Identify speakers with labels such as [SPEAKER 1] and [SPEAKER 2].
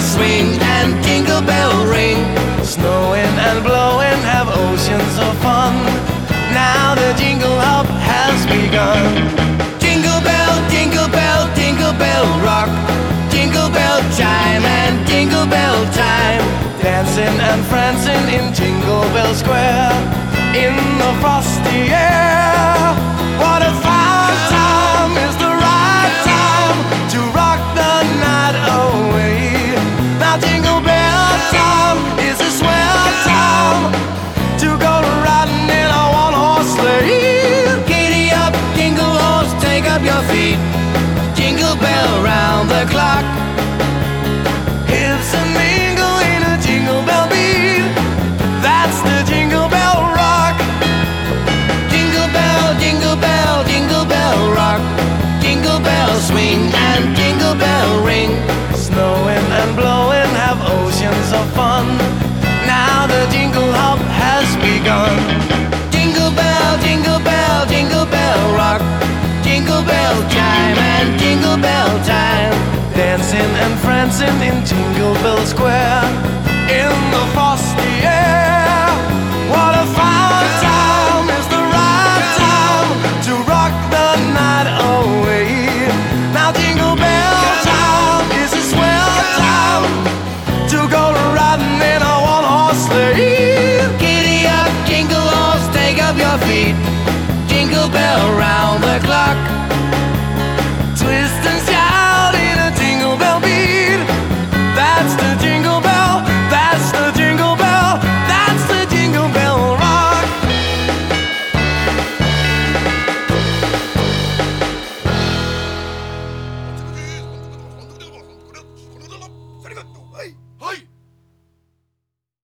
[SPEAKER 1] bell swing and jingle bell ring. Snowing and blowing have oceans of fun. Now the jingle hop has begun. Jingle bell, jingle bell, jingle bell rock. Jingle bell chime and jingle bell time. Dancing and prancing in Jingle Bell Square in the frost. And blowing have oceans of fun. Now the jingle hop has begun. Jingle bell, jingle bell, jingle bell rock. Jingle bell chime and jingle bell time. Dancing and prancing in Jingle Bell Square up your feet. Jingle bell round the clock. Twist and shout in a jingle bell beat. That's the jingle bell. That's the jingle bell. That's the jingle bell rock.